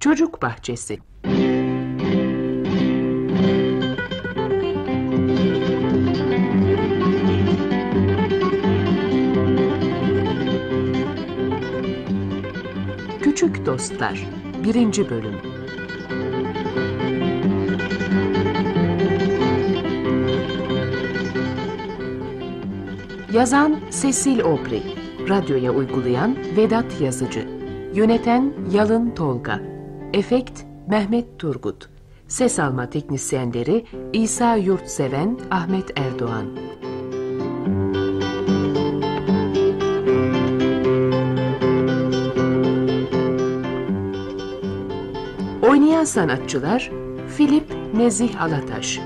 Çocuk Bahçesi. Küçük Dostlar 1. Bölüm. Yazan Cecil Aubrey Radyoya uygulayan Vedat Yazıcı. Yöneten Yalın Tolga Efekt Mehmet Turgut. Ses alma teknisyenleri İsa Yurtseven Ahmet Erdoğan. Oynayan sanatçılar Filip Nezih Alataş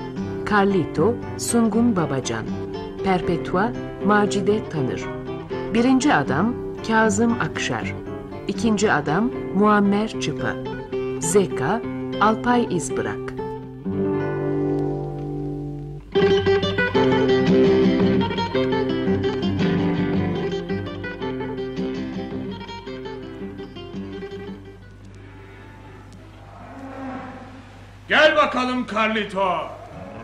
Carlito Sungun Babacan Perpetua Macide Tanır. Birinci adam Kazım Akşar İkinci adam Muammer Çıpa Zeka Alpay İzbırak Gel bakalım Carlito.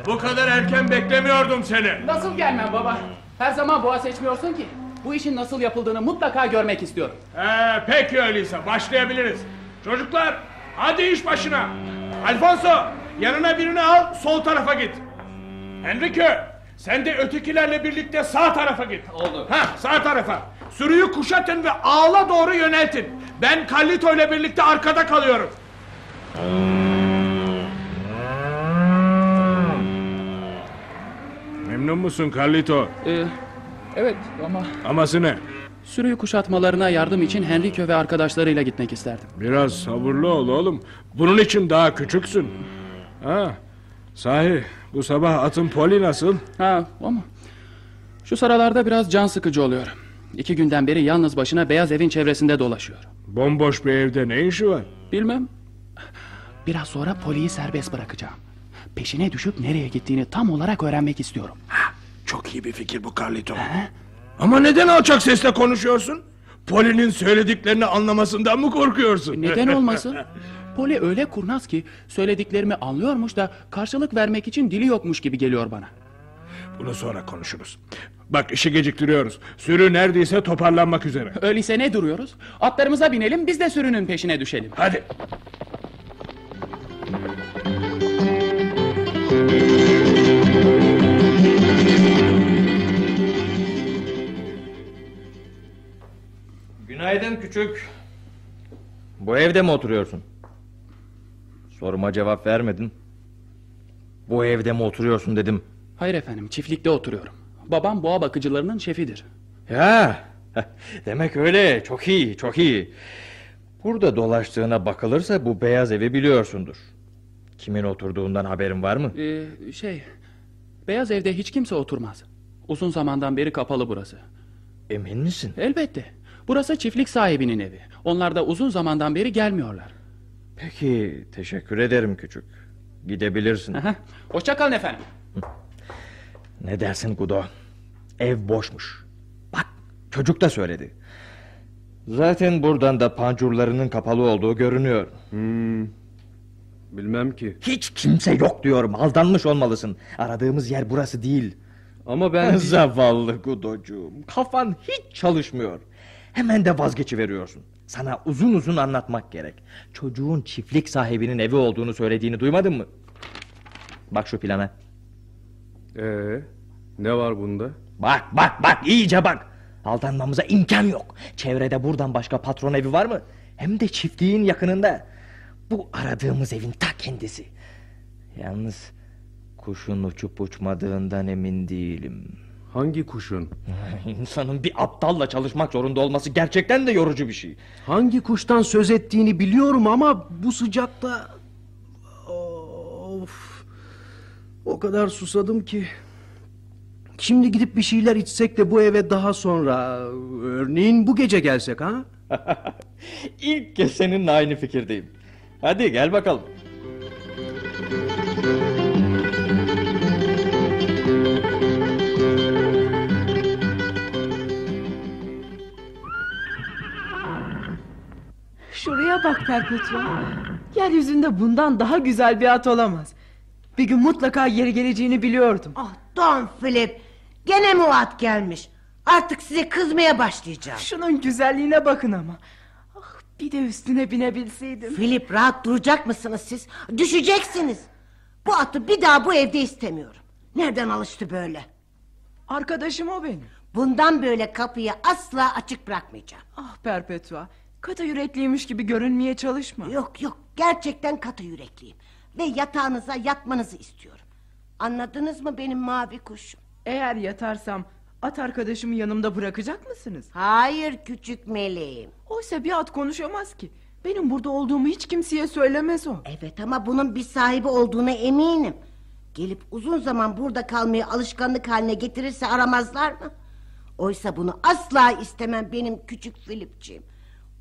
Bu kadar erken beklemiyordum seni. Nasıl gelmem baba? Her zaman boğa seçmiyorsun ki. Bu işin nasıl yapıldığını mutlaka görmek istiyorum. Ee, peki öyleyse başlayabiliriz. Çocuklar hadi iş başına. Alfonso yanına birini al sol tarafa git. Enrique sen de ötekilerle birlikte sağ tarafa git. Oldu. Ha sağ tarafa. Sürüyü kuşatın ve ağla doğru yöneltin. Ben Carlito ile birlikte arkada kalıyorum. Memnun musun Carlito? Ee, evet ama Aması ne? Sürüyü kuşatmalarına yardım için Henrique ve arkadaşlarıyla gitmek isterdim. Biraz sabırlı ol oğlum. Bunun için daha küçüksün. Ha, sahi bu sabah atın poli nasıl? Ha ama şu sıralarda biraz can sıkıcı oluyor. İki günden beri yalnız başına beyaz evin çevresinde dolaşıyor. Bomboş bir evde ne işi var? Bilmem. Biraz sonra Poli'yi serbest bırakacağım. Peşine düşüp nereye gittiğini tam olarak öğrenmek istiyorum. Çok iyi bir fikir bu Carlito. Ama neden alçak sesle konuşuyorsun? Poli'nin söylediklerini anlamasından mı korkuyorsun? Neden olmasın? Poli öyle kurnaz ki söylediklerimi anlıyormuş da karşılık vermek için dili yokmuş gibi geliyor bana. Bunu sonra konuşuruz. Bak işi geciktiriyoruz. Sürü neredeyse toparlanmak üzere. Öyleyse ne duruyoruz? Atlarımıza binelim biz de sürünün peşine düşelim. Hadi. Küçük. Bu evde mi oturuyorsun? Soruma cevap vermedin. Bu evde mi oturuyorsun dedim. Hayır efendim çiftlikte oturuyorum. Babam boğa bakıcılarının şefidir. Ya, demek öyle. Çok iyi, çok iyi. Burada dolaştığına bakılırsa bu beyaz evi biliyorsundur. Kimin oturduğundan haberin var mı? Ee, şey beyaz evde hiç kimse oturmaz. Uzun zamandan beri kapalı burası. Emin misin? Elbette. Burası çiftlik sahibinin evi. Onlar da uzun zamandan beri gelmiyorlar. Peki, teşekkür ederim küçük. Gidebilirsin. Aha, Hoşça kalın efendim. Ne dersin Gudo? Ev boşmuş. Bak çocuk da söyledi. Zaten buradan da pancurlarının kapalı olduğu görünüyor. Bilmem ki. Hiç kimse yok diyorum. Aldanmış olmalısın. Aradığımız yer burası değil. Ama ben... Zavallı Gudocuğum. Kafan hiç çalışmıyor. Hemen de vazgeçiveriyorsun. Sana uzun uzun anlatmak gerek. Çocuğun çiftlik sahibinin evi olduğunu söylediğini duymadın mı? Bak şu plana. Ee, ne var bunda? Bak bak bak iyice bak. Aldanmamıza imkan yok. Çevrede buradan başka patron evi var mı? Hem de çiftliğin yakınında. Bu aradığımız evin ta kendisi. Yalnız kuşun uçup uçmadığından emin değilim. Hangi kuşun? İnsanın bir aptalla çalışmak zorunda olması gerçekten de yorucu bir şey. Hangi kuştan söz ettiğini biliyorum ama bu sıcakta... Of. O kadar susadım ki... Şimdi gidip bir şeyler içsek de bu eve daha sonra... Örneğin bu gece gelsek ha? İlk kez seninle aynı fikirdeyim. Hadi gel bakalım. Bak Perpetua. Yeryüzünde bundan daha güzel bir at olamaz. Bir gün mutlaka geri geleceğini biliyordum. Ah Don Philip gene mi o at gelmiş? Artık size kızmaya başlayacağım. Şunun güzelliğine bakın ama. Ah, bir de üstüne binebilseydim. Philip rahat duracak mısınız siz? Düşeceksiniz. Bu atı bir daha bu evde istemiyorum. Nereden alıştı böyle? Arkadaşım o benim. Bundan böyle kapıyı asla açık bırakmayacağım. Ah Perpetua. Kata yürekliymiş gibi görünmeye çalışma. Yok yok gerçekten katı yürekliyim. Ve yatağınıza yatmanızı istiyorum. Anladınız mı benim mavi kuşum? Eğer yatarsam at arkadaşımı yanımda bırakacak mısınız? Hayır küçük meleğim. Oysa bir at konuşamaz ki. Benim burada olduğumu hiç kimseye söylemez o. Evet ama bunun bir sahibi olduğuna eminim. Gelip uzun zaman burada kalmayı alışkanlık haline getirirse aramazlar mı? Oysa bunu asla istemem benim küçük Filipciğim.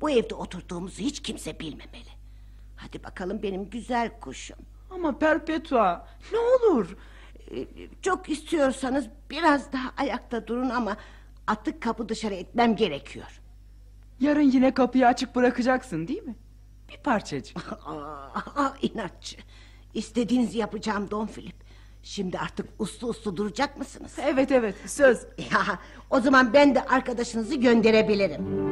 Bu evde oturduğumuzu hiç kimse bilmemeli. Hadi bakalım benim güzel kuşum. Ama Perpetua ne olur. Ee, Çok istiyorsanız biraz daha ayakta durun ama atı kapı dışarı etmem gerekiyor. Yarın yine kapıyı açık bırakacaksın değil mi? Bir parçacık. Aa, ah, inatçı. İstediğinizi yapacağım Don Filip. Şimdi artık uslu uslu duracak mısınız? Evet evet söz. Ya, o zaman ben de arkadaşınızı gönderebilirim.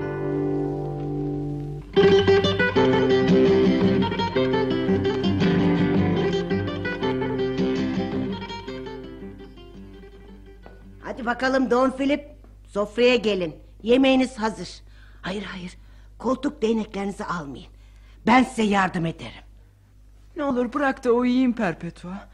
Hadi bakalım Don Philip. Sofraya gelin. Yemeğiniz hazır. Hayır hayır. Koltuk değneklerinizi almayın. Ben size yardım ederim. Ne olur bırak da uyuyayım Perpetua.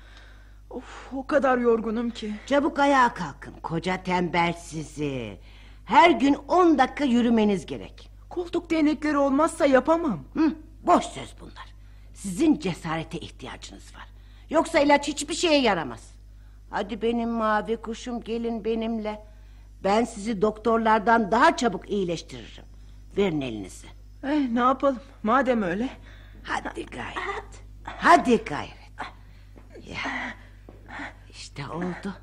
Of o kadar yorgunum ki. Çabuk ayağa kalkın. Koca tembel sizi. Her gün on dakika yürümeniz gerek. Koltuk değnekleri olmazsa yapamam. Hı, boş söz bunlar. Sizin cesarete ihtiyacınız var. Yoksa ilaç hiçbir şeye yaramaz. Hadi benim mavi kuşum gelin benimle. Ben sizi doktorlardan daha çabuk iyileştiririm. Verin elinizi. Eh, ne yapalım madem öyle. Hadi gayret. Hadi gayret. Ya. İşte oldu.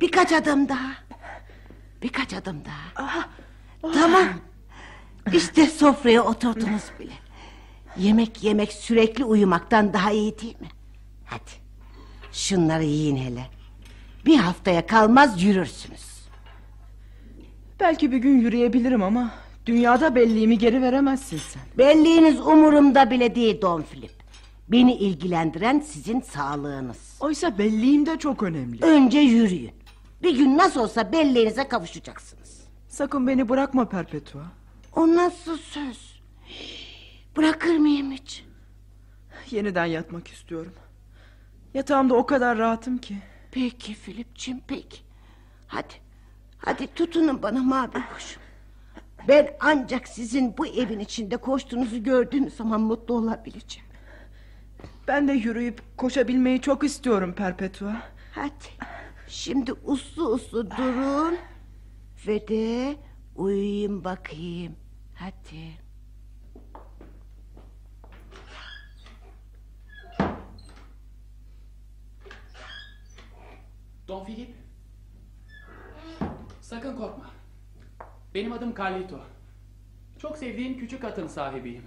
Birkaç adım daha. Birkaç adım daha. Tamam. İşte sofraya oturdunuz bile. Yemek yemek sürekli uyumaktan daha iyi değil mi? Hadi. Şunları yiyin hele. Bir haftaya kalmaz yürürsünüz. Belki bir gün yürüyebilirim ama... ...dünyada belliğimi geri veremezsin sen. Belliğiniz umurumda bile değil Don Philip. Beni ilgilendiren sizin sağlığınız. Oysa belliğim de çok önemli. Önce yürüyün. Bir gün nasıl olsa belleğinize kavuşacaksınız. Sakın beni bırakma Perpetua. O nasıl söz? Bırakır mıyım hiç? Yeniden yatmak istiyorum. Yatağımda o kadar rahatım ki. Peki Filipçim peki. Hadi. Hadi tutunun bana mavi kuşum. Ben ancak sizin bu evin içinde koştuğunuzu gördüğüm zaman mutlu olabileceğim. Ben de yürüyüp koşabilmeyi çok istiyorum Perpetua. Hadi. Şimdi uslu uslu durun. Ve de uyuyun bakayım. Hadi. Don Philip. Sakın korkma. Benim adım Carlito. Çok sevdiğin küçük atın sahibiyim.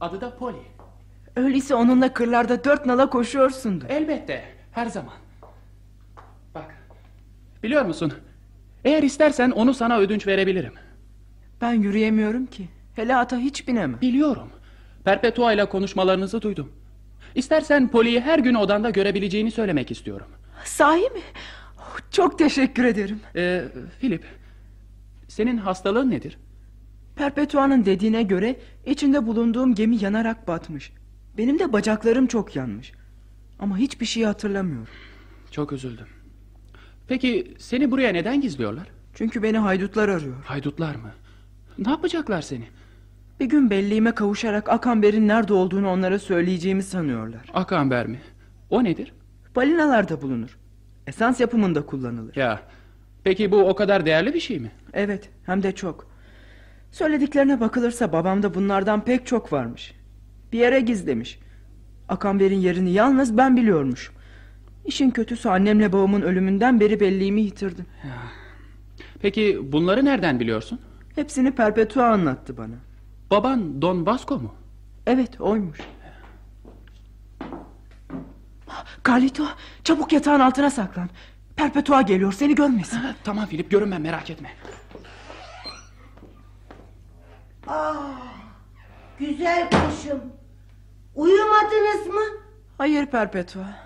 Adı da Polly. Öyleyse onunla kırlarda dört nala koşuyorsundur. Elbette, her zaman. Bak, biliyor musun? Eğer istersen onu sana ödünç verebilirim. Ben yürüyemiyorum ki. Hele ata hiç binemem. Biliyorum. Perpetua ile konuşmalarınızı duydum. İstersen Polly'yi her gün odanda görebileceğini söylemek istiyorum. Sahi mi? Çok teşekkür ederim. Ee, Philip, senin hastalığın nedir? Perpetua'nın dediğine göre içinde bulunduğum gemi yanarak batmış. Benim de bacaklarım çok yanmış. Ama hiçbir şey hatırlamıyorum. Çok üzüldüm. Peki seni buraya neden gizliyorlar? Çünkü beni haydutlar arıyor. Haydutlar mı? Ne yapacaklar seni? Bir gün belliğime kavuşarak Akamber'in nerede olduğunu onlara söyleyeceğimi sanıyorlar. Akamber mi? O nedir? Balinalarda bulunur. Esans yapımında kullanılır. Ya, peki bu o kadar değerli bir şey mi? Evet, hem de çok. Söylediklerine bakılırsa babamda bunlardan pek çok varmış. Bir yere gizlemiş. Akamber'in yerini yalnız ben biliyormuşum. İşin kötüsü annemle babamın ölümünden beri belliğimi yitirdim. Peki bunları nereden biliyorsun? Hepsini Perpetua anlattı bana. Baban Don Vasco mu? Evet oymuş. Carlito çabuk yatağın altına saklan. Perpetua geliyor seni görmesin. Ha, tamam Filip görünmem merak etme. Güzel kuşum. Uyumadınız mı? Hayır Perpetua.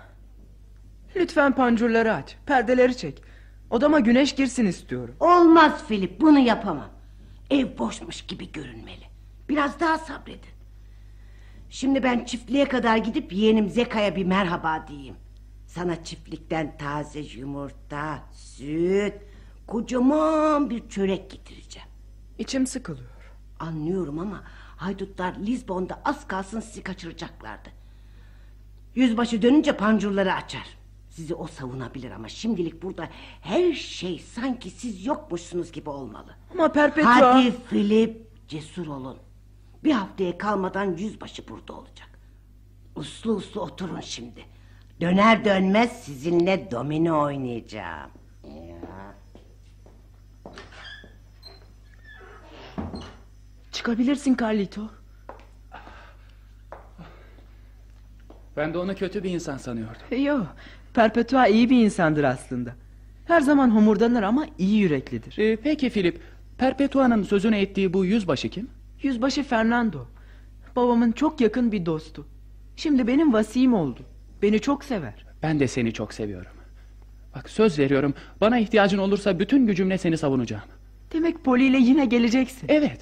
Lütfen pancurları aç. Perdeleri çek. Odama güneş girsin istiyorum. Olmaz Filip bunu yapamam. Ev boşmuş gibi görünmeli. Biraz daha sabredin. Şimdi ben çiftliğe kadar gidip yeğenim Zeka'ya bir merhaba diyeyim. Sana çiftlikten taze yumurta, süt, kocaman bir çörek getireceğim. İçim sıkılıyor. Anlıyorum ama haydutlar Lizbon'da az kalsın sizi kaçıracaklardı. Yüzbaşı dönünce pancurları açar. Sizi o savunabilir ama şimdilik burada her şey sanki siz yokmuşsunuz gibi olmalı. Ama Perpetua... Hadi Filip cesur olun. Bir haftaya kalmadan yüzbaşı burada olacak. Uslu uslu oturun şimdi. Döner dönmez sizinle domino oynayacağım. Ya. Çıkabilirsin Carlito. Ben de onu kötü bir insan sanıyordum. Yok. Perpetua iyi bir insandır aslında. Her zaman homurdanır ama iyi yüreklidir. Ee, peki Filip, Perpetua'nın sözünü ettiği bu yüzbaşı kim? Yüzbaşı Fernando. Babamın çok yakın bir dostu. Şimdi benim vasiyim oldu. Beni çok sever. Ben de seni çok seviyorum. Bak söz veriyorum, bana ihtiyacın olursa bütün gücümle seni savunacağım. Demek Poli ile yine geleceksin. Evet,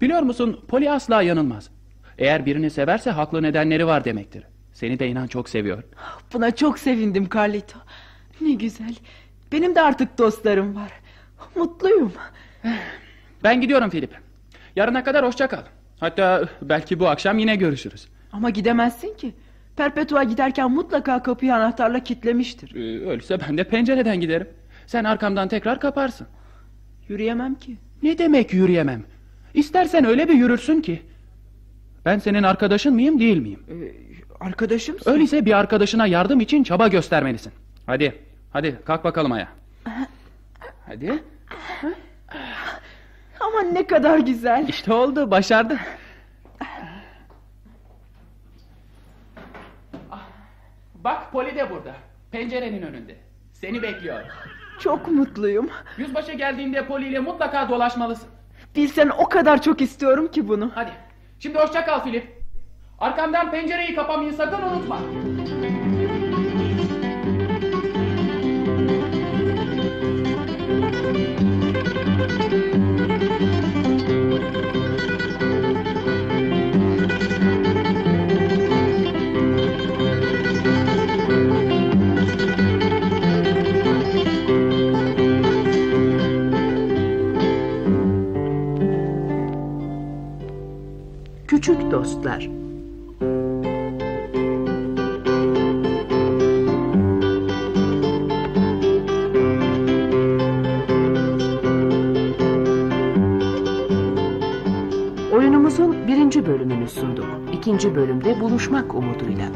biliyor musun Poli asla yanılmaz. Eğer birini severse haklı nedenleri var demektir. Seni de inan çok seviyor. Buna çok sevindim Carlito. Ne güzel. Benim de artık dostlarım var. Mutluyum. Ben gidiyorum Filip. Yarına kadar hoşça kal. Hatta belki bu akşam yine görüşürüz. Ama gidemezsin ki. Perpetua giderken mutlaka kapıyı anahtarla kitlemiştir. Ee, öyleyse ben de pencereden giderim. Sen arkamdan tekrar kaparsın. Yürüyemem ki. Ne demek yürüyemem? İstersen öyle bir yürürsün ki. Ben senin arkadaşın mıyım değil miyim? Ee, arkadaşımsın. Öyleyse bir arkadaşına yardım için çaba göstermelisin. Hadi, hadi kalk bakalım ayağa. Hadi. Ama ne kadar güzel. İşte oldu, başardı. Bak Poli de burada. Pencerenin önünde. Seni bekliyor. Çok mutluyum. Yüzbaşı geldiğinde Poli ile mutlaka dolaşmalısın. Bilsen o kadar çok istiyorum ki bunu. Hadi. Şimdi hoşça kal Filip. Arkamdan pencereyi kapamayı sakın unutma. Küçük Dostlar İkinci bölümde buluşmak umuduyla.